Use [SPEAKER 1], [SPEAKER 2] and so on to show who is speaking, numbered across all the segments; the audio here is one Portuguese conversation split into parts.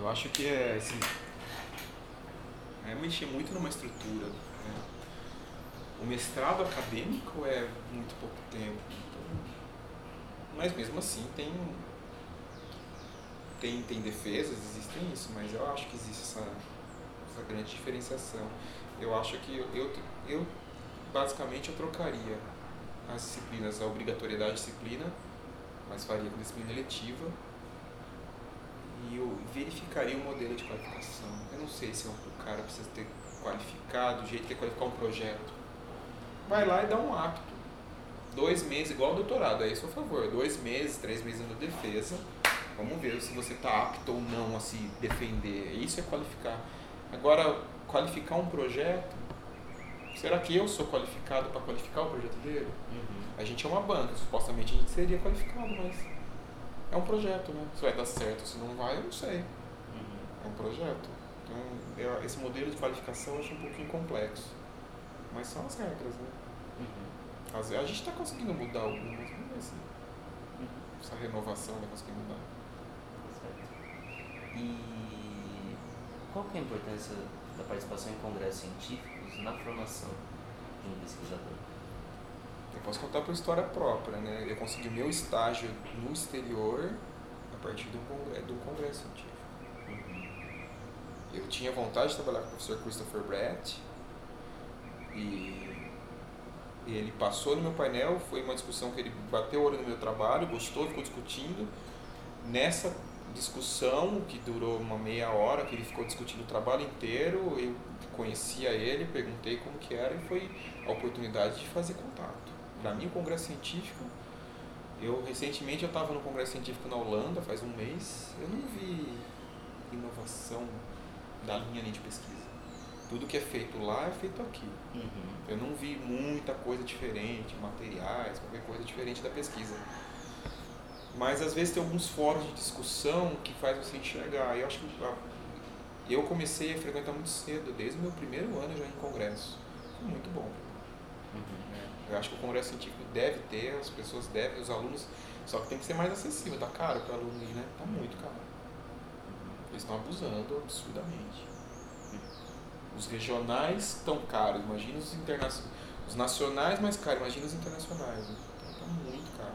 [SPEAKER 1] Eu acho que é assim, é mexer muito numa estrutura. Né? O mestrado acadêmico é muito pouco tempo. Então, mas mesmo assim tem, tem, tem defesas, existem isso, mas eu acho que existe essa, essa grande diferenciação. Eu acho que eu, eu, eu basicamente eu trocaria as disciplinas, a obrigatoriedade de disciplina, mas faria com disciplina eletiva e eu verificaria o modelo de qualificação. Eu não sei se o cara precisa ter qualificado, do jeito que é qualificar um projeto. Vai lá e dá um apto. Dois meses, igual ao doutorado, aí sou a favor. Dois meses, três meses na defesa. Vamos ver se você está apto ou não a se defender. Isso é qualificar. Agora, qualificar um projeto, será que eu sou qualificado para qualificar o projeto dele? Uhum. A gente é uma banca, supostamente a gente seria qualificado, mas é um projeto, né? Se vai dar certo, se não vai, eu não sei. Uhum. É um projeto. Então, eu, esse modelo de qualificação eu acho um pouquinho complexo. Mas são as regras, né? Uhum. As, a gente está conseguindo mudar algumas, vamos ver se uhum. essa renovação vai conseguir mudar.
[SPEAKER 2] Certo. E qual que é a importância da participação em congressos científicos na formação de um pesquisador?
[SPEAKER 1] Eu posso contar por história própria, né? Eu consegui meu estágio no exterior a partir do, congresso, do congresso científico. Uhum. Eu tinha vontade de trabalhar com o professor Christopher Brett e ele passou no meu painel, foi uma discussão que ele bateu o olho no meu trabalho, gostou, ficou discutindo. Nessa discussão, que durou uma meia hora, que ele ficou discutindo o trabalho inteiro, eu conhecia ele, perguntei como que era e foi a oportunidade de fazer contato para mim o congresso científico eu recentemente eu estava no congresso científico na Holanda faz um mês eu não vi inovação da linha de pesquisa. Tudo que é feito lá é feito aqui. Uhum. eu não vi muita coisa diferente materiais qualquer coisa diferente da pesquisa. Mas às vezes tem alguns fóruns de discussão que faz você enxergar. Eu acho que eu comecei a frequentar muito cedo desde o meu primeiro ano já em congresso. Muito bom eu acho que o congresso científico deve ter, as pessoas devem, os alunos, só que tem que ser mais acessível. Tá caro para aluno ir, né? Tá muito caro. Eles estão abusando absurdamente. Os regionais estão caros, imagina os internacionais. Os nacionais mais caros, imagina os internacionais. Né? Então tá muito caro.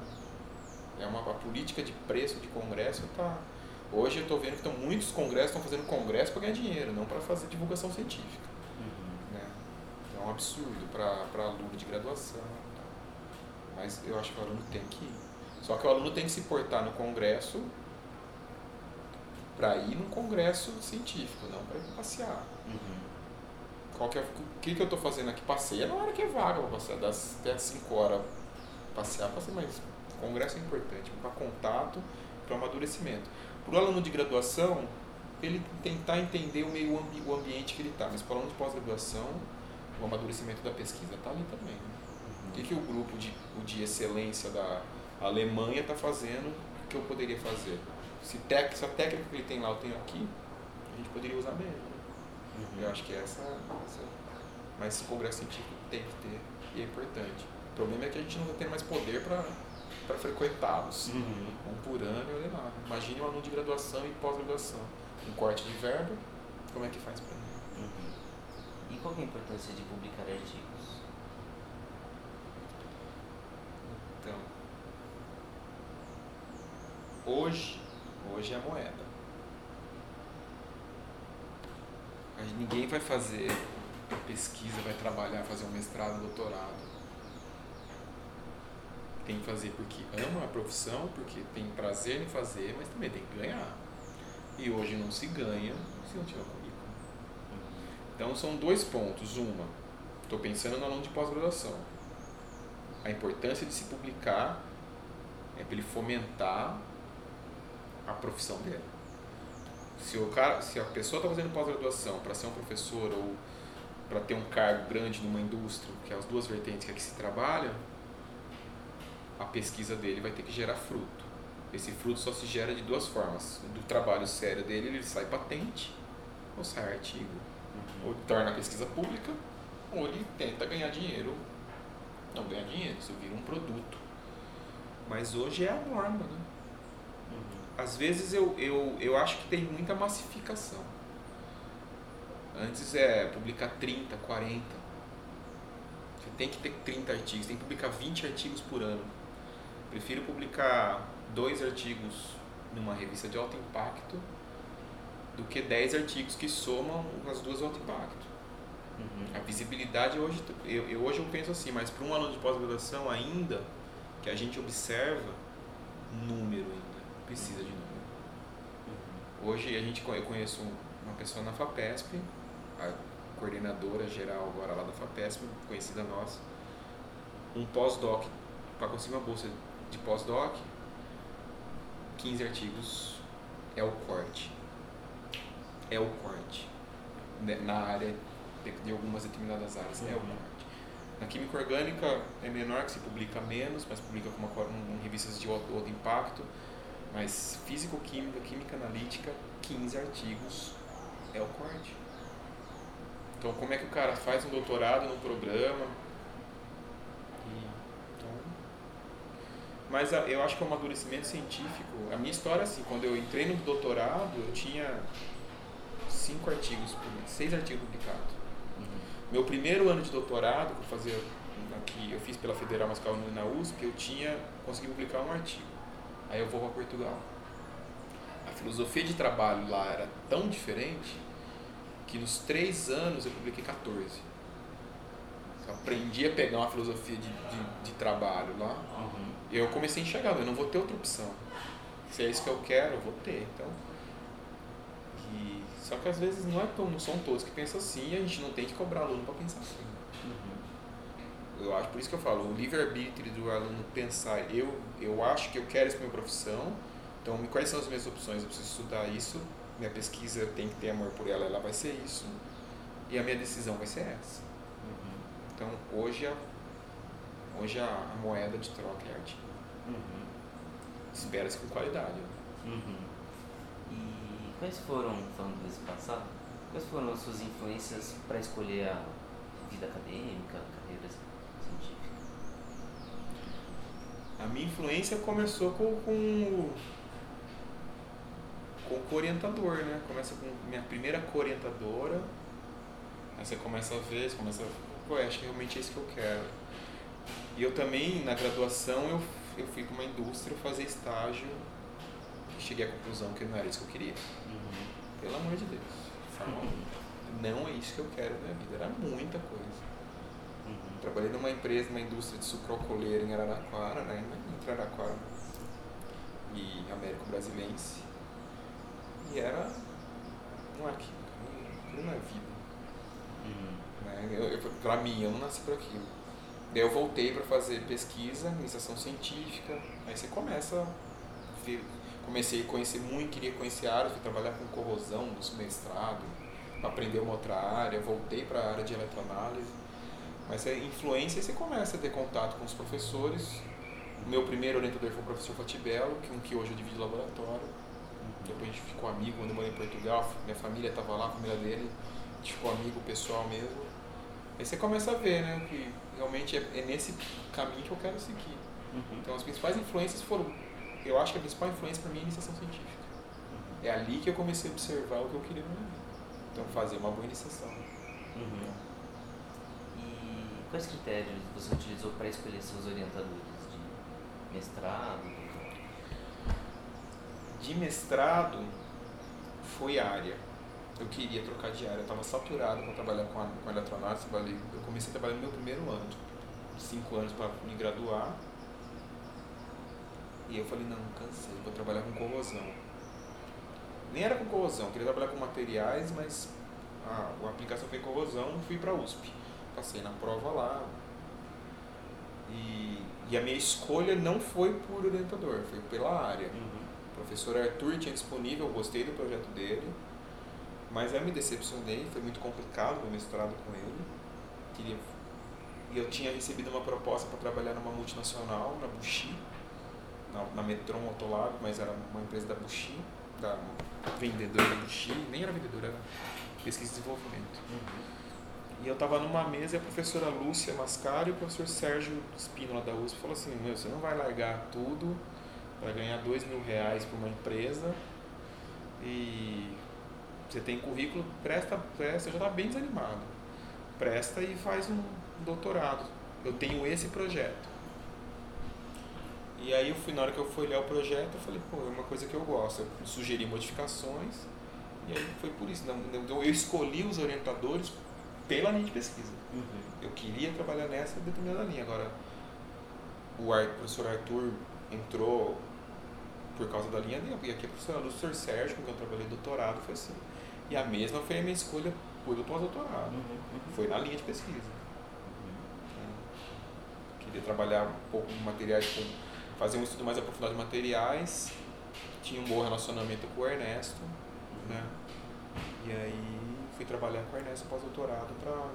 [SPEAKER 1] É uma a política de preço de congresso tá. Hoje eu estou vendo que estão muitos congressos estão fazendo congresso para ganhar dinheiro, não para fazer divulgação científica um absurdo para aluno de graduação. Mas eu acho que o aluno tem que ir. Só que o aluno tem que se portar no congresso para ir num congresso científico, não para ir passear. Uhum. Qual que é, o que, que eu estou fazendo aqui? Passeia na hora que é vaga, vou passear das, até 5 horas. Passear, passear, mas congresso é importante para contato, para amadurecimento. Para o aluno de graduação, ele tentar entender o meio o ambiente que ele está, mas para o aluno de pós-graduação, o amadurecimento da pesquisa está ali também. Né? O que, que o grupo de, o de excelência da Alemanha está fazendo que eu poderia fazer? Se, tec, se a técnica que ele tem lá eu tenho aqui, a gente poderia usar mesmo. Né? Uhum. Eu acho que essa, essa. Mas esse congresso científico tem que ter e é importante. O problema é que a gente não vai ter mais poder para frequentá-los. Uhum. Um por ano e olha lá. Imagine um aluno de graduação e pós-graduação. Um corte de verba, como é que faz para
[SPEAKER 2] qual é a importância de publicar artigos?
[SPEAKER 1] Então, hoje, hoje é a moeda. Ninguém vai fazer pesquisa, vai trabalhar, fazer um mestrado, doutorado. Tem que fazer porque ama a profissão, porque tem prazer em fazer, mas também tem que ganhar. E hoje não se ganha se não tiver então são dois pontos. Uma, estou pensando no aluno de pós-graduação. A importância de se publicar é para ele fomentar a profissão dele. Se, o cara, se a pessoa está fazendo pós-graduação para ser um professor ou para ter um cargo grande numa indústria, que é as duas vertentes que aqui se trabalha, a pesquisa dele vai ter que gerar fruto. Esse fruto só se gera de duas formas. Do trabalho sério dele, ele sai patente ou sai artigo ou torna a pesquisa pública, ou ele tenta ganhar dinheiro. Não ganhar dinheiro, isso vira um produto. Mas hoje é a norma, né? Uhum. às vezes eu, eu, eu acho que tem muita massificação. Antes é publicar 30, 40. Você tem que ter 30 artigos, tem que publicar 20 artigos por ano. Prefiro publicar dois artigos numa revista de alto impacto do que 10 artigos que somam as duas alto impacto. Uhum. A visibilidade hoje, eu, eu, hoje eu penso assim, mas para um aluno de pós-graduação ainda, que a gente observa, número ainda, precisa de número. Uhum. Hoje a gente, eu conheço uma pessoa na FAPESP, a coordenadora geral agora lá da FAPESP, conhecida nossa, um pós-doc, para conseguir uma bolsa de pós-doc, 15 artigos é o corte. É o corte. Né, na área, de algumas determinadas áreas, é o uhum. corte. Na química orgânica é menor, que se publica menos, mas publica com, uma, um, revistas de outro, outro impacto. Mas físico-química, química analítica, 15 artigos é o corte. Então, como é que o cara faz um doutorado no programa? Então, mas eu acho que é um amadurecimento científico. A minha história, assim, quando eu entrei no doutorado, eu tinha cinco artigos, seis artigos publicados. Uhum. Meu primeiro ano de doutorado, que eu fazia eu fiz pela Federal Mascal na USP, eu tinha consegui publicar um artigo. Aí eu vou para Portugal. A filosofia de trabalho lá era tão diferente que nos três anos eu publiquei 14. Eu aprendi a pegar uma filosofia de, de, de trabalho lá. Uhum. Eu comecei a enxergar, eu não vou ter outra opção. Se é isso que eu quero, eu vou ter. Então, e, só que às vezes não, é tão, não são todos que pensam assim e a gente não tem que cobrar aluno para pensar assim. Uhum. Eu acho, por isso que eu falo, o livre-arbítrio do aluno pensar, eu, eu acho que eu quero essa minha profissão, então quais são as minhas opções? Eu preciso estudar isso, minha pesquisa tenho que ter amor por ela, ela vai ser isso. E a minha decisão vai ser essa. Uhum. Então hoje a, hoje a, a, moeda de troca é arte. Uhum. Espera-se com qualidade.
[SPEAKER 2] Uhum. Quais foram, falando desse passado, quais foram as suas influências para escolher a vida acadêmica, a carreira científica?
[SPEAKER 1] A minha influência começou com, com com o orientador, né? Começa com minha primeira co-orientadora, aí você começa a ver, você começa a, pô, acho que realmente é isso que eu quero. E eu também, na graduação, eu, eu fui para uma indústria fazer estágio cheguei à conclusão que não era isso que eu queria. Uhum. Pelo amor de Deus. Não é isso que eu quero na minha vida. Era muita coisa. Uhum. Trabalhei numa empresa, numa indústria de sucrocoleira em Araraquara, né? Entre Araraquara e Américo Brasilense. E era. Não é não é vida. Uhum. Né? Eu, eu, pra mim, eu não nasci por aquilo. Daí eu voltei para fazer pesquisa, iniciação científica, aí você começa a ver, comecei a conhecer muito, queria conhecer áreas, fui trabalhar com corrosão no mestrado, aprender uma outra área, voltei para a área de eletroanálise. Mas a influência você começa a ter contato com os professores. O meu primeiro orientador foi o professor Fatibello, que, um que hoje eu divido laboratório depois a gente ficou amigo quando eu morei em Portugal, minha família estava lá, a família dele, a gente ficou amigo pessoal mesmo. Aí você começa a ver, né, que realmente é, é nesse caminho que eu quero seguir. Uhum. Então as principais influências foram, eu acho que a principal influência para mim é a iniciação científica. É ali que eu comecei a observar o que eu queria na minha. Então fazer uma boa iniciação. Uhum.
[SPEAKER 2] E quais critérios você utilizou para escolher seus orientadores de mestrado,
[SPEAKER 1] de mestrado foi área. Eu queria trocar de área, eu estava saturado para trabalhar com, a, com eletroanálise. Eu comecei a trabalhar no meu primeiro ano, cinco anos para me graduar. E eu falei, não, cansei, vou trabalhar com corrosão. Nem era com corrosão, queria trabalhar com materiais, mas a, a aplicação foi corrosão, fui para a USP. Passei na prova lá. E, e a minha escolha não foi por orientador, foi pela área. Uhum. O professor Arthur tinha disponível, eu gostei do projeto dele, mas eu me decepcionei, foi muito complicado o mestrado com ele. Queria, e eu tinha recebido uma proposta para trabalhar numa multinacional, na Bushi, na, na Metron Autolab, mas era uma empresa da Bushi, da vendedora da Bushi, nem era vendedora, era pesquisa e desenvolvimento. Uhum. E eu estava numa mesa e a professora Lúcia Mascari e o professor Sérgio Espínola da USP falou assim, meu, você não vai largar tudo para ganhar dois mil reais para uma empresa e você tem currículo, presta, presta, já está bem desanimado. Presta e faz um doutorado. Eu tenho esse projeto. E aí eu fui, na hora que eu fui olhar o projeto, eu falei, pô, é uma coisa que eu gosto. Eu sugeri modificações e aí foi por isso. Então eu escolhi os orientadores pela linha de pesquisa. Uhum. Eu queria trabalhar nessa determinada linha. Agora, o, professor Arthur entrou por causa da linha dele. E aqui a professora Lúcia Sérgio, com quem eu trabalhei doutorado, foi assim. E a mesma foi a minha escolha por pós-doutorado. Uhum, uhum. Foi na linha de pesquisa. Uhum. Queria trabalhar um pouco de materiais, com, fazer um estudo mais aprofundado de materiais. Tinha um bom relacionamento com o Ernesto. Né? E aí fui trabalhar com o Ernesto pós-doutorado para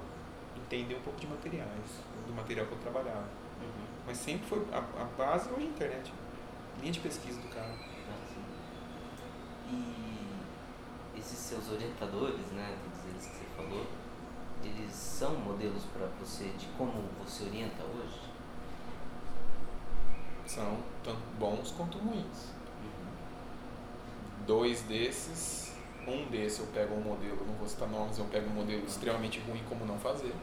[SPEAKER 1] entender um pouco de materiais, do material que eu trabalhava. Uhum. Mas sempre foi a, a base hoje é a internet. Linha de pesquisa do cara.
[SPEAKER 2] Ah, e esses seus orientadores, né, todos eles que você falou, eles são modelos para você de como você orienta hoje?
[SPEAKER 1] São tanto bons quanto ruins. Dois desses um desses eu pego um modelo, não vou citar nomes, eu pego um modelo extremamente ruim como não fazer.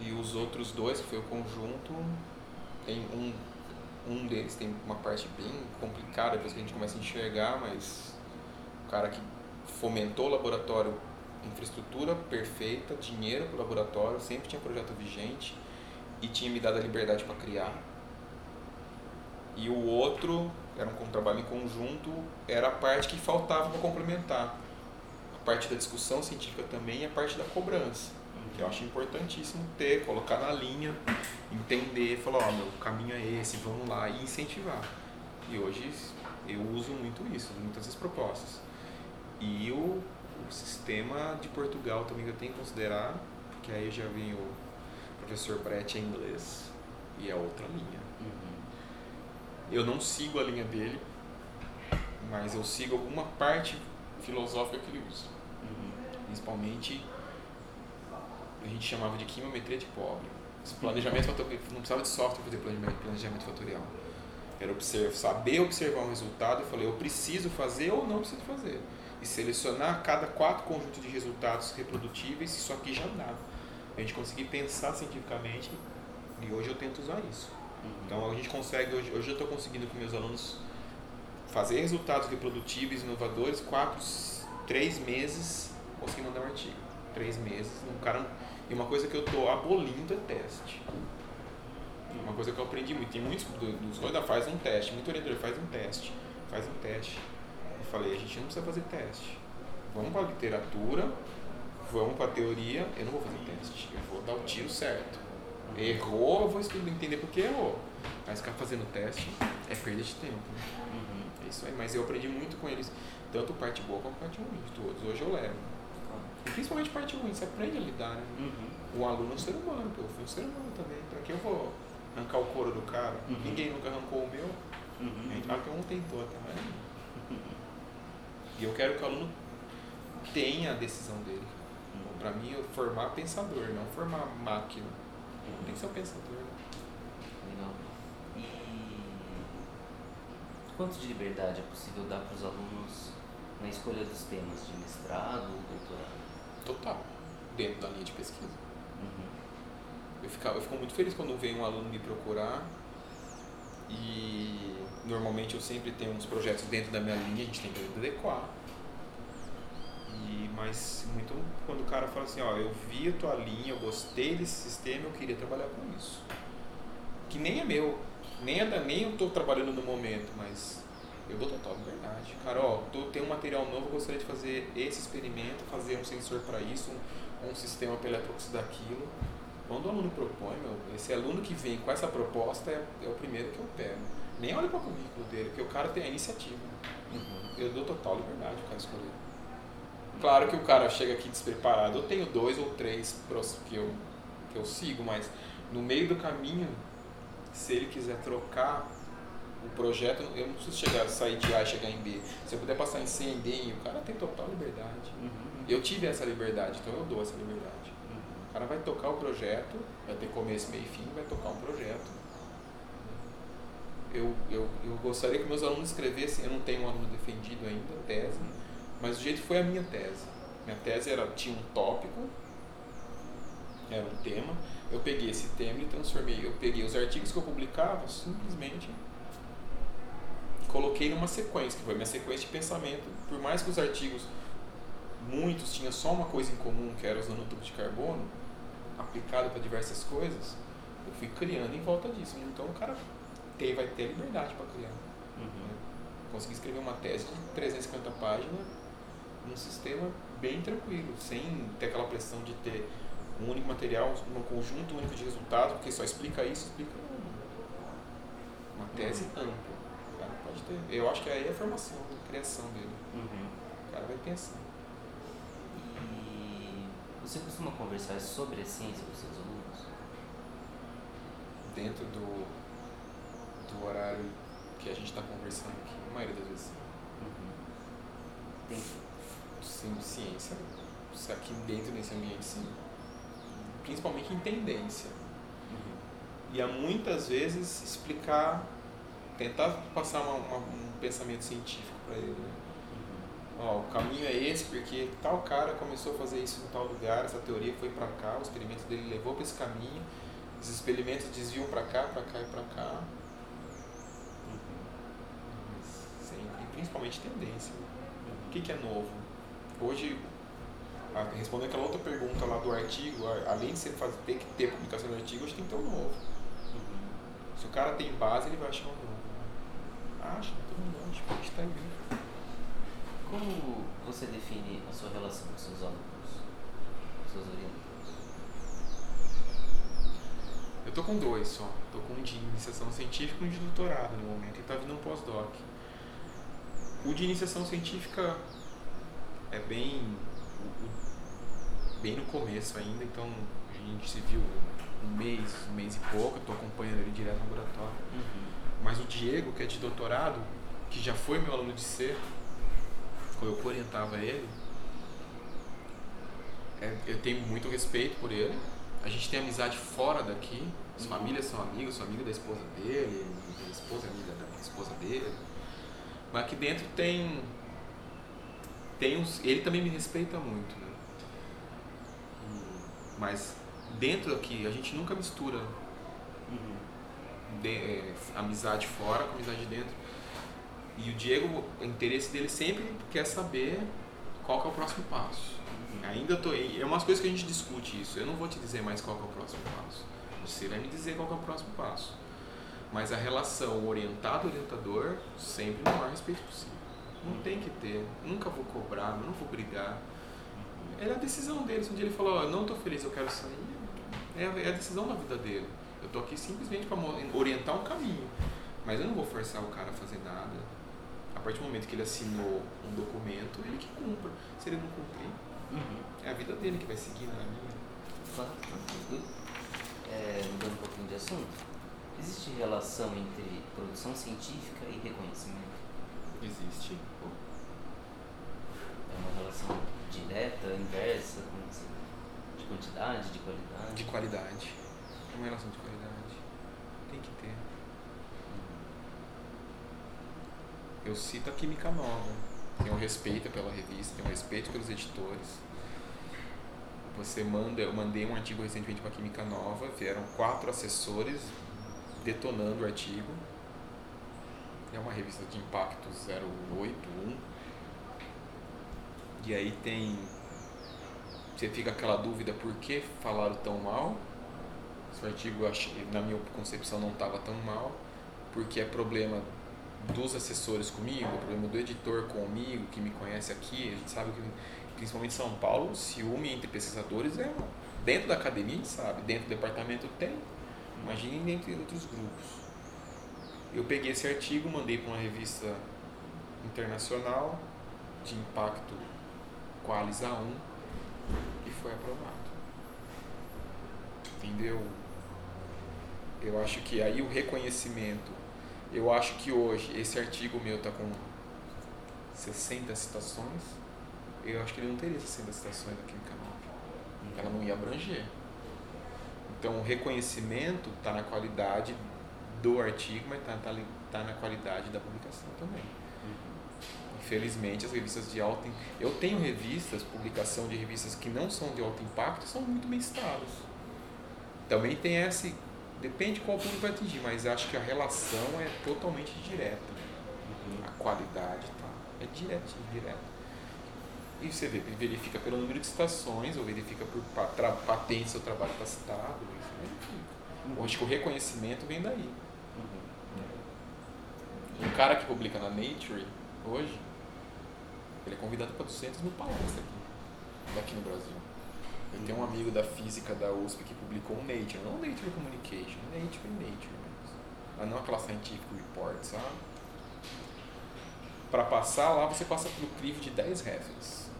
[SPEAKER 1] E os outros dois, que foi o conjunto, tem um, um deles tem uma parte bem complicada, depois que a gente começa a enxergar, mas o cara que fomentou o laboratório, infraestrutura perfeita, dinheiro para o laboratório, sempre tinha projeto vigente e tinha me dado a liberdade para criar. E o outro era um trabalho em conjunto, era a parte que faltava para complementar. A parte da discussão científica também e a parte da cobrança. Que eu acho importantíssimo ter, colocar na linha, entender, falar, ó, meu caminho é esse, vamos lá, e incentivar. E hoje eu uso muito isso, muitas das propostas. E o, o sistema de Portugal também eu tenho que considerar, porque aí já vem o professor Brett em inglês, e é outra linha. Eu não sigo a linha dele, mas eu sigo alguma parte filosófica que ele usa. Uhum. Principalmente, a gente chamava de quimiometria de pobre. Esse planejamento fatorial, não precisava de software para fazer planejamento fatorial. Era observar, saber observar um resultado e falei, eu preciso fazer ou não preciso fazer. E selecionar cada quatro conjuntos de resultados reprodutíveis, isso aqui já dava. A gente conseguir pensar cientificamente e hoje eu tento usar isso. Então a gente consegue, hoje, hoje eu estou conseguindo com meus alunos fazer resultados reprodutíveis, inovadores, quatro, três meses, conseguir mandar um artigo. Três meses, um cara. E uma coisa que eu estou abolindo é teste. Uma coisa que eu aprendi muito, tem muitos dos dois faz um teste, muito orientador faz um teste, faz um teste. Eu falei, a gente não precisa fazer teste. Vamos para a literatura, vamos para a teoria, eu não vou fazer teste, eu vou dar o tiro certo. Errou, eu vou entender por que errou. Mas ficar fazendo teste é perda de tempo. Uhum. É isso aí. Mas eu aprendi muito com eles, tanto parte boa como parte ruim de todos. Hoje eu levo. E principalmente parte ruim, você aprende a lidar, né? Uhum. O aluno é um ser humano, eu fui um ser humano também. Pra que eu vou arrancar o couro do cara? Uhum. Ninguém nunca arrancou o meu. Uhum. Qualquer um tentou também. Uhum. E eu quero que o aluno tenha a decisão dele. Uhum. Para mim, formar pensador, não formar máquina. Tem que ser um pensador.
[SPEAKER 2] Legal. E quanto de liberdade é possível dar para os alunos na escolha dos temas de mestrado ou doutorado?
[SPEAKER 1] Total. Dentro da linha de pesquisa. Uhum. Eu, ficava, eu fico muito feliz quando vem um aluno me procurar e normalmente eu sempre tenho uns projetos dentro da minha linha, a gente tem que adequar. E, mas muito quando o cara fala assim, ó, eu vi a tua linha, eu gostei desse sistema, eu queria trabalhar com isso. Que nem é meu, nem, é da, nem eu estou trabalhando no momento, mas eu dou total liberdade. Cara, ó, tô, tem um material novo, eu gostaria de fazer esse experimento, fazer um sensor para isso, um, um sistema para eletroxidar aquilo. Quando o aluno propõe, meu, esse aluno que vem com essa proposta é, é o primeiro que eu pego. Nem olho para o currículo dele, porque o cara tem a iniciativa. Uhum. Eu dou total liberdade para escolher. Claro que o cara chega aqui despreparado. Eu tenho dois ou três que eu, que eu sigo, mas no meio do caminho, se ele quiser trocar o projeto, eu não preciso chegar, sair de A e chegar em B. Se eu puder passar em C, em D, o cara tem total liberdade. Uhum. Eu tive essa liberdade, então eu dou essa liberdade. Uhum. O cara vai tocar o projeto, vai ter começo, meio e fim, vai tocar um projeto. eu, eu, eu gostaria que meus alunos escrevessem, eu não tenho um aluno defendido ainda, tese, mas o jeito foi a minha tese. Minha tese era, tinha um tópico, era um tema, eu peguei esse tema e transformei, eu peguei os artigos que eu publicava, simplesmente coloquei numa sequência, que foi minha sequência de pensamento, por mais que os artigos, muitos tinham só uma coisa em comum, que era os nanotubos de carbono, aplicado para diversas coisas, eu fui criando em volta disso. Então o cara tem, vai ter liberdade para criar. Uhum. Consegui escrever uma tese de 350 páginas num sistema bem tranquilo, sem ter aquela pressão de ter um único material, um conjunto único de resultados, porque só explica isso, explica uma tese uhum. ampla. O cara pode ter. Eu acho que aí é a formação, a criação dele.
[SPEAKER 2] Uhum.
[SPEAKER 1] O cara vai pensar.
[SPEAKER 2] E você costuma conversar sobre a ciência com seus alunos?
[SPEAKER 1] Dentro do, do horário que a gente está conversando aqui, a maioria das vezes.
[SPEAKER 2] Uhum. Tem.
[SPEAKER 1] Sim, ciência. Aqui dentro desse ambiente, sim principalmente em tendência.
[SPEAKER 2] Uhum.
[SPEAKER 1] E há muitas vezes explicar, tentar passar uma, uma, um pensamento científico para ele. Né?
[SPEAKER 2] Uhum.
[SPEAKER 1] Ó, o caminho é esse porque tal cara começou a fazer isso em tal lugar, essa teoria foi para cá, o experimento dele levou para esse caminho, os experimentos desviam para cá, para cá e para cá.
[SPEAKER 2] Uhum.
[SPEAKER 1] Sempre, principalmente tendência. O que, que é novo? Hoje respondendo aquela outra pergunta lá do artigo, além de você fazer, ter que ter publicação do artigo, hoje tem que ter um novo.
[SPEAKER 2] Uhum.
[SPEAKER 1] Se o cara tem base, ele vai achar um novo. Né? Acha, todo mundo acha, a gente está aí.
[SPEAKER 2] Como você define a sua relação com seus alunos, com seus orientadores?
[SPEAKER 1] Eu tô com dois só. Tô com um de iniciação científica e um de doutorado no momento. Ele tá vindo um pós-doc. O de iniciação científica é bem bem no começo ainda, então a gente se viu um mês, um mês e pouco, eu estou acompanhando ele direto no laboratório.
[SPEAKER 2] Uhum.
[SPEAKER 1] Mas o Diego, que é de doutorado, que já foi meu aluno de C, foi eu que orientava ele, é, eu tenho muito respeito por ele. A gente tem amizade fora daqui, as uhum. famílias são amigos, sou amigo da esposa dele, a esposa é amiga da esposa dele. Mas aqui dentro tem. Tem uns, ele também me respeita muito. Né? Mas dentro aqui, a gente nunca mistura
[SPEAKER 2] uhum.
[SPEAKER 1] de, é, amizade fora com amizade dentro. E o Diego, o interesse dele sempre quer saber qual que é o próximo passo. Uhum. Ainda tô é umas coisas que a gente discute isso. Eu não vou te dizer mais qual que é o próximo passo. Você vai me dizer qual que é o próximo passo. Mas a relação orientado-orientador sempre no maior respeito possível. Não tem que ter. Nunca vou cobrar, não vou brigar é a decisão dele. Se um dia ele falou, oh, eu não estou feliz, eu quero sair, é a, é a decisão da vida dele. Eu estou aqui simplesmente para orientar um caminho. Mas eu não vou forçar o cara a fazer nada. A partir do momento que ele assinou um documento, ele que cumpra. Se ele não cumprir,
[SPEAKER 2] uhum.
[SPEAKER 1] é a vida dele que vai seguir, não é a minha.
[SPEAKER 2] Claro, é, mudando um pouquinho de assunto, existe relação entre produção científica e reconhecimento?
[SPEAKER 1] Existe.
[SPEAKER 2] É uma relação direta, inversa, de quantidade, de qualidade?
[SPEAKER 1] De qualidade. É uma relação de qualidade. Tem que ter. Eu cito a Química Nova. Tenho respeito pela revista, tenho respeito pelos editores. Você manda, eu mandei um artigo recentemente para a Química Nova, vieram quatro assessores detonando o artigo. É uma revista de impacto 081 e aí tem. Você fica aquela dúvida por que falaram tão mal. Esse artigo, na minha concepção, não estava tão mal, porque é problema dos assessores comigo, é problema do editor comigo, que me conhece aqui. A gente sabe que, principalmente em São Paulo, o ciúme entre pesquisadores é. Dentro da academia, a gente sabe, dentro do departamento tem. Imagine entre outros grupos. Eu peguei esse artigo, mandei para uma revista internacional de impacto Qualis A1 e foi aprovado. Entendeu? Eu acho que aí o reconhecimento, eu acho que hoje esse artigo meu está com 60 citações, eu acho que ele não teria 60 citações aqui no canal. Ela não ia abranger. Então o reconhecimento está na qualidade do artigo, mas está tá, tá na qualidade da publicação também. Uhum. Infelizmente, as revistas de alto eu tenho revistas, publicação de revistas que não são de alto impacto, são muito bem citadas. Também tem esse, depende qual público vai atingir, mas acho que a relação é totalmente direta. Uhum. A qualidade tá, é direta, direta. E você vê, verifica pelo número de citações, ou verifica por patente se o trabalho está citado, isso verifica. Uhum. Acho que o reconhecimento vem daí. Uhum. Um cara que publica na Nature hoje, ele é convidado para 200 mil palestras aqui, daqui no Brasil. Eu tenho um amigo da física da USP que publicou um Nature, não Nature Communication, Nature Nature mesmo. Mas não aquela Scientific Report, sabe? Para passar lá, você passa pelo crivo de 10 references.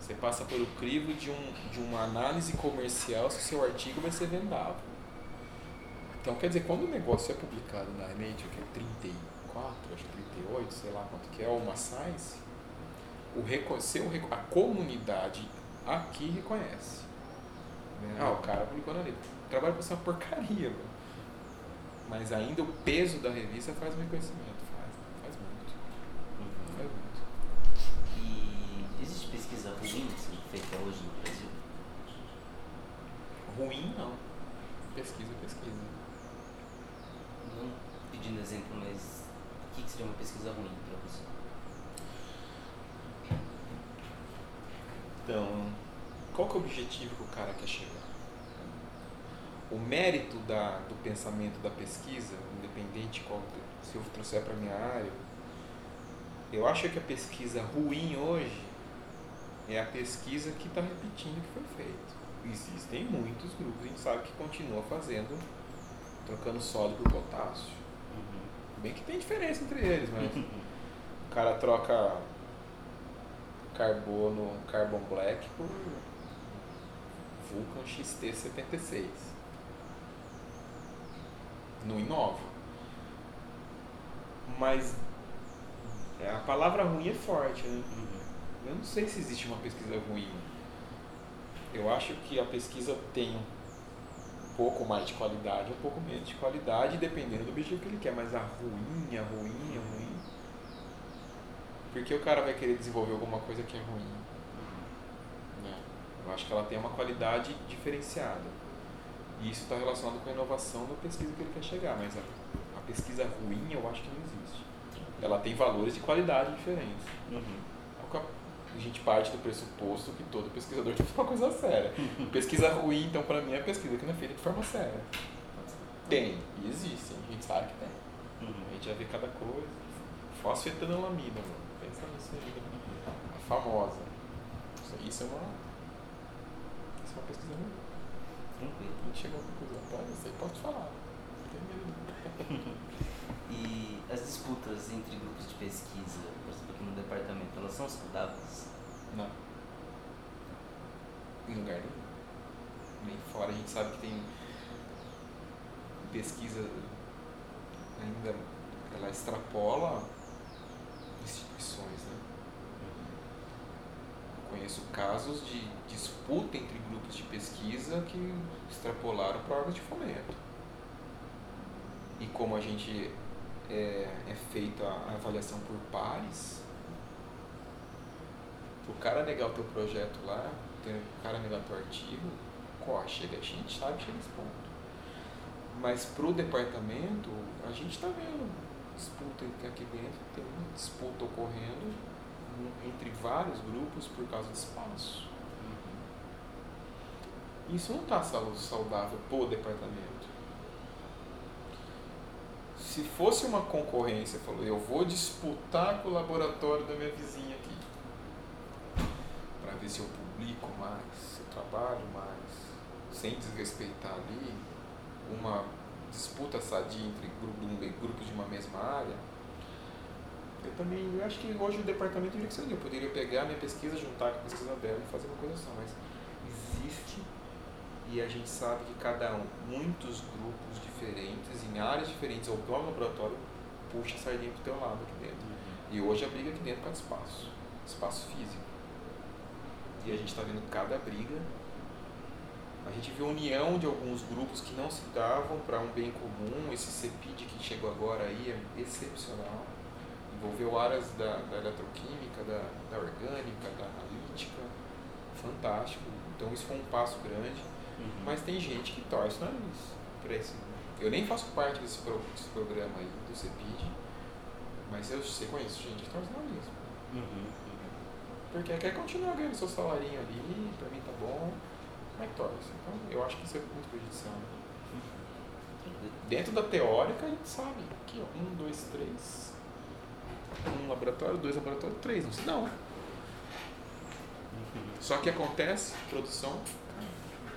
[SPEAKER 1] Você passa pelo crivo de, um, de uma análise comercial se o seu artigo vai ser vendável. Então, quer dizer, quando o negócio é publicado na Nature, que é 34, acho que 38, sei lá quanto que é, ou uma Science, o, a comunidade aqui reconhece. Né? Ah, o cara publicou na Nature. O trabalho ser uma porcaria, mano. mas ainda o peso da revista faz um reconhecimento.
[SPEAKER 2] ruim assim, feita hoje no Brasil?
[SPEAKER 1] Ruim não. Pesquisa, pesquisa.
[SPEAKER 2] Não pedindo exemplo, mas o que, seria uma pesquisa ruim para você?
[SPEAKER 1] Então, qual que é o objetivo que o cara quer chegar? O mérito da, do pensamento da pesquisa, independente qual, se eu trouxer para minha área, eu acho que a pesquisa ruim hoje é a pesquisa que está repetindo o que foi feito. Existem muitos grupos, a gente sabe que continua fazendo, trocando sódio por potássio. Uhum. Bem que tem diferença entre eles, mas o cara troca carbono, carbon black por Vulcan XT76. Não inova. Mas a palavra ruim é forte, né? Uhum. Eu não sei se existe uma pesquisa ruim. Eu acho que a pesquisa tem um pouco mais de qualidade, um pouco menos de qualidade, dependendo do objetivo que ele quer. Mas a ruim, a ruim, a ruim. Porque o cara vai querer desenvolver alguma coisa que é ruim. Né? Eu acho que ela tem uma qualidade diferenciada. E isso está relacionado com a inovação da pesquisa que ele quer chegar. Mas a, a pesquisa ruim eu acho que não existe. Ela tem valores de qualidade diferentes. Uhum a gente parte do pressuposto que todo pesquisador tem que fazer uma coisa séria. pesquisa ruim, então, para mim, é pesquisa que não é feita de forma séria. Tem, e existe, a gente sabe que tem. Uhum. A gente já vê cada coisa. Fosfetanolamina, mano. Pensa nisso aí. Né? A famosa. Isso é uma. Isso é uma pesquisa ruim. Tranquilo. A gente chegou à conclusão. Pode, isso aí pode falar. Não tem
[SPEAKER 2] medo. e as disputas entre grupos de pesquisa no departamento, elas são saudáveis?
[SPEAKER 1] Não. Em lugar nenhum. Nem fora. A gente sabe que tem pesquisa ainda, ela extrapola instituições, né? Conheço casos de disputa entre grupos de pesquisa que extrapolaram para órgãos de fomento. E como a gente é, é feita a avaliação por pares, o cara negar o teu projeto lá, o cara negar o teu artigo, corre, chega, a gente sabe, chega esse ponto. Mas pro departamento, a gente está vendo disputa aqui dentro, tem uma disputa ocorrendo entre vários grupos por causa do espaço. Isso não está saudável pro departamento. Se fosse uma concorrência, falou, eu vou disputar com o laboratório da minha vizinha aqui ver se eu publico mais, se eu trabalho mais, sem desrespeitar ali uma disputa sadia entre grupos de uma mesma área. Eu também eu acho que hoje o departamento diria que seria. Eu poderia pegar a minha pesquisa, juntar com a pesquisa dela e fazer uma coisa só, mas existe e a gente sabe que cada um, muitos grupos diferentes, em áreas diferentes, ou próprio laboratório, puxa a sardinha pro teu lado aqui dentro. Uhum. E hoje a briga aqui dentro para espaço, espaço físico. E a gente está vendo cada briga A gente vê a união de alguns grupos que não se davam para um bem comum. Esse CEPID que chegou agora aí é excepcional. Envolveu áreas da, da eletroquímica, da, da orgânica, da analítica. Fantástico. Então isso foi um passo grande.
[SPEAKER 2] Uhum.
[SPEAKER 1] Mas tem gente que torce o nariz para esse. Eu nem faço parte desse, pro, desse programa aí do CEPID, mas eu sei, conheço gente que torce o nariz.
[SPEAKER 2] Uhum. Uhum.
[SPEAKER 1] Porque quer continuar ganhando seu salarinho ali, pra mim tá bom, mas torce. Então eu acho que isso é muito prejudicial. né? Dentro da teórica a gente sabe. Ó, um, dois, três. Um laboratório, dois laboratórios, três. Não se não.
[SPEAKER 2] Uhum.
[SPEAKER 1] Só que acontece, produção,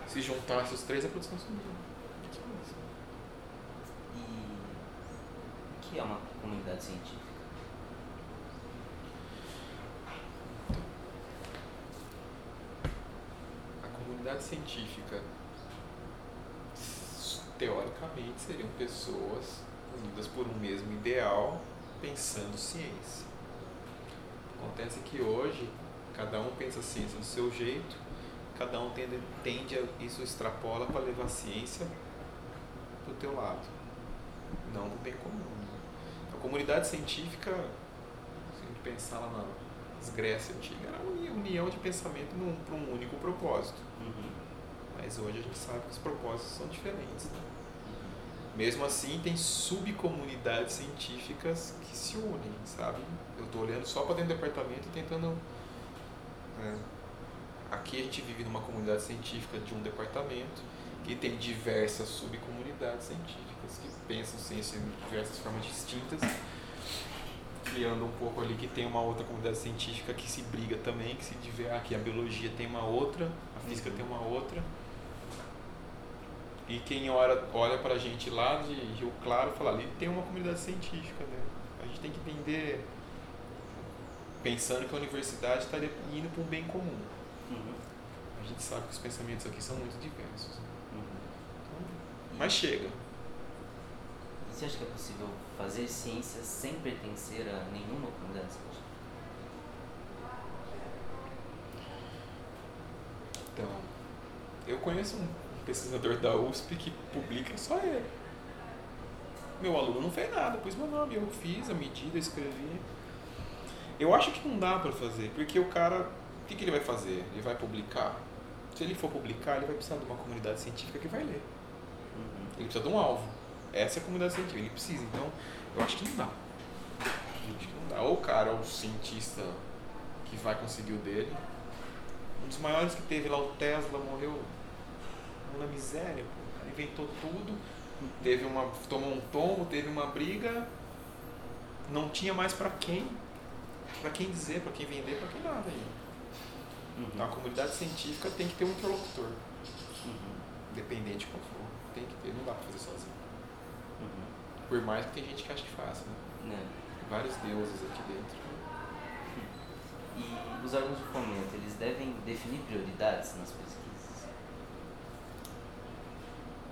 [SPEAKER 1] se juntasse os três, a produção isso.
[SPEAKER 2] E o que é uma comunidade científica?
[SPEAKER 1] A comunidade científica, teoricamente, seriam pessoas unidas por um mesmo ideal, pensando ciência. Acontece que hoje, cada um pensa a ciência do seu jeito, cada um tende, tende a, isso extrapola para levar a ciência para o teu lado, não para o bem comum. né? A comunidade científica, se a gente pensar lá nas Grécia Antiga, era uma uni- união de pensamento para um único propósito.
[SPEAKER 2] Uhum.
[SPEAKER 1] Mas hoje a gente sabe que os propósitos são diferentes. né?
[SPEAKER 2] Uhum.
[SPEAKER 1] Mesmo assim, tem subcomunidades científicas que se unem, sabe? Eu estou olhando só para dentro do departamento e tentando. né? Aqui a gente vive numa comunidade científica de um departamento que tem diversas subcomunidades científicas que pensam ciência de diversas formas distintas, criando um pouco ali que tem uma outra comunidade científica que se briga também, que se diver, aqui a biologia tem uma outra, a física
[SPEAKER 2] Uhum.
[SPEAKER 1] tem uma outra. E quem olha, olha pra gente lá de Rio Claro fala, ali tem uma comunidade científica, né? A gente tem que entender, pensando que a universidade está indo para um bem comum.
[SPEAKER 2] Uhum.
[SPEAKER 1] A gente sabe que os pensamentos aqui são muito diversos.
[SPEAKER 2] Uhum.
[SPEAKER 1] Então, mas chega.
[SPEAKER 2] Você acha que é possível fazer ciência sem pertencer a nenhuma comunidade científica?
[SPEAKER 1] Então, eu conheço um pesquisador da USP que publica só ele. Meu aluno não fez nada, pus meu nome, eu fiz a medida, escrevi. Eu acho que não dá para fazer, porque o cara, o que, que ele vai fazer? Ele vai publicar? Se ele for publicar, ele vai precisar de uma comunidade científica que vai ler.
[SPEAKER 2] Uhum.
[SPEAKER 1] Ele precisa de um alvo. Essa é a comunidade científica, ele precisa. Então, eu acho que não dá. Eu acho que não dá. Ou o cara, o cientista que vai conseguir o dele. Um dos maiores que teve lá, o Tesla, morreu na miséria. Pô. O cara inventou tudo, teve uma, tomou um tombo, teve uma briga, não tinha mais para quem, para quem dizer, para quem vender, para quem nada. Aí.
[SPEAKER 2] Uhum.
[SPEAKER 1] Então, a comunidade científica tem que ter um interlocutor,
[SPEAKER 2] Uhum.
[SPEAKER 1] independente de qual for. Tem que ter, não dá para fazer sozinho. Por mais que tem gente que acha que faz, né?
[SPEAKER 2] Né?
[SPEAKER 1] Vários deuses aqui dentro.
[SPEAKER 2] E os órgãos de fomento, eles devem definir prioridades nas pesquisas?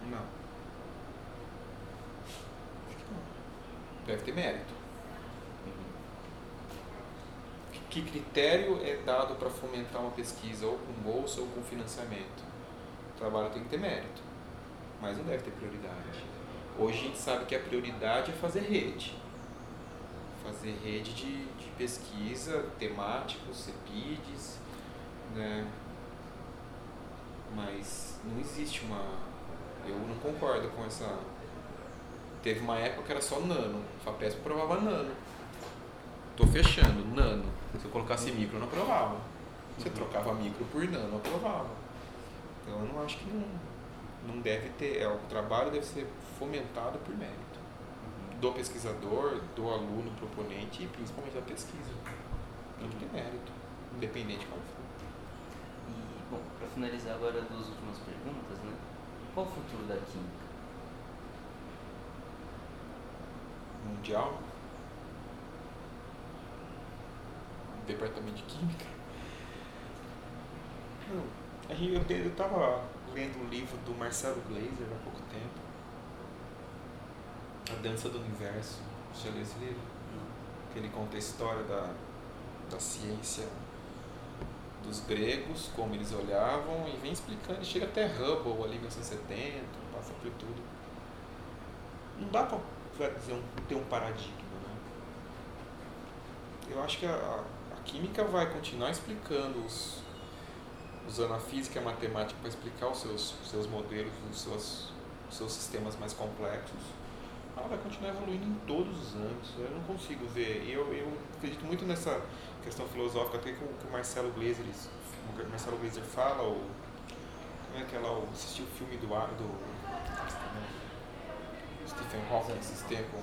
[SPEAKER 1] Não. Acho que não. Deve ter mérito.
[SPEAKER 2] Uhum.
[SPEAKER 1] Que critério é dado para fomentar uma pesquisa, ou com bolsa ou com financiamento? O trabalho tem que ter mérito, mas não deve ter prioridade. Hoje a gente sabe que a prioridade é fazer rede. Fazer rede de, de pesquisa, temáticos, CEPIDs, né? Mas não existe uma. Eu não concordo com essa. Teve uma época que era só nano. A FAPESP provava nano. Tô fechando, nano. Se eu colocasse micro, eu não aprovava. Se eu
[SPEAKER 2] Uhum.
[SPEAKER 1] trocava micro por nano, eu aprovava. Então eu não acho que não, não deve ter. É, o trabalho deve ser fomentado por mérito.
[SPEAKER 2] Uhum.
[SPEAKER 1] Do pesquisador, do aluno proponente e principalmente da pesquisa. Tem que ter mérito, independente qual for.
[SPEAKER 2] E, bom, para finalizar agora duas últimas perguntas, né? Qual o futuro da química?
[SPEAKER 1] Mundial. Departamento de Química. Não, a gente- eu, te- eu tava lendo um livro do Marcelo Glazer há pouco tempo. A Dança do Universo. Você leu esse livro?
[SPEAKER 2] Não.
[SPEAKER 1] Que ele conta a história da, da ciência dos gregos, como eles olhavam, e vem explicando, e chega até Hubble ali em 1970, passa por tudo. Não dá para dizer um, ter um paradigma, né? Eu acho que a, a química vai continuar explicando os, usando a física e a matemática para explicar os seus, os seus modelos, os seus, os seus sistemas mais complexos ela vai continuar evoluindo em todos os âmbitos. Eu não consigo ver. Eu, eu acredito muito nessa questão filosófica, até que o, que o Marcelo Glazer, o Marcelo Glazer fala, ou, como é que ela assistiu o filme do, do Stephen Hawking esses tempos,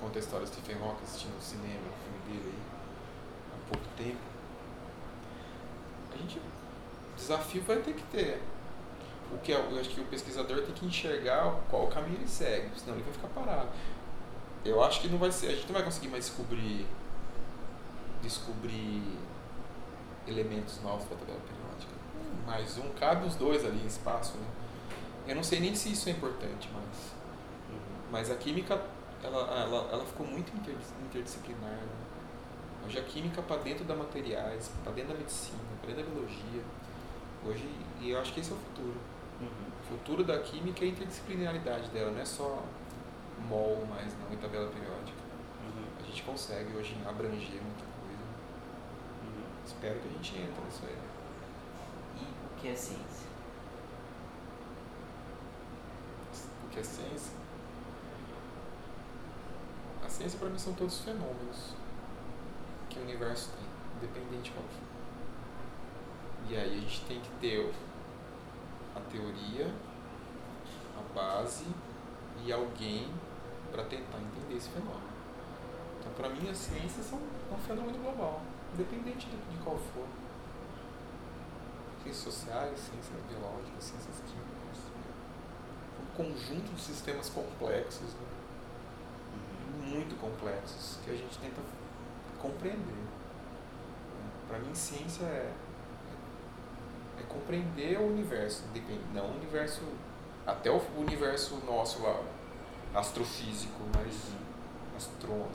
[SPEAKER 1] conta a história do Stephen Hawking assistindo o cinema, o filme dele aí, há pouco tempo. A gente, desafio vai ter que ter o que é, eu acho que o pesquisador tem que enxergar qual caminho ele segue, senão ele vai ficar parado. Eu acho que não vai ser, a gente não vai conseguir mais descobrir descobrir elementos novos para a tabela periódica. Mais um, cabe os dois ali em espaço, né? Eu não sei nem se isso é importante, mas mas a química ela, ela, ela ficou muito interdisciplinar. Né? Hoje a química para dentro da materiais, para dentro da medicina, para dentro da biologia. Hoje, e eu acho que esse é o futuro. Uhum. O futuro da química é a interdisciplinaridade dela, não é só mol mais não, e tabela periódica. Uhum. A gente consegue hoje abranger muita coisa. Uhum. Espero que a gente entre nisso aí.
[SPEAKER 2] E o que é ciência?
[SPEAKER 1] O que é ciência? A ciência para mim são todos fenômenos que o universo tem, independente qual for. E aí a gente tem que ter a teoria, a base e alguém para tentar entender esse fenômeno. Então, para mim, a ciência são, é um fenômeno global, independente de, de qual for. Ciências sociais, ciências biológicas, ciências químicas. Um conjunto de sistemas complexos, né? muito complexos, que a gente tenta compreender. Para mim, ciência é compreender o universo, não o universo, até o universo nosso lá, astrofísico, mas astro,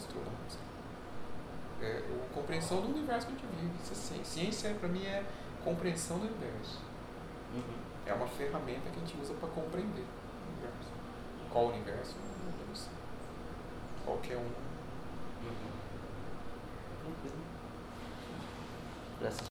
[SPEAKER 1] É a compreensão do universo que a gente vive. Isso é ciência, para mim, é compreensão do universo. Uhum. É uma ferramenta que a gente usa para compreender o universo. Qual o universo? Não sei. Qualquer um. Uhum.
[SPEAKER 2] Graças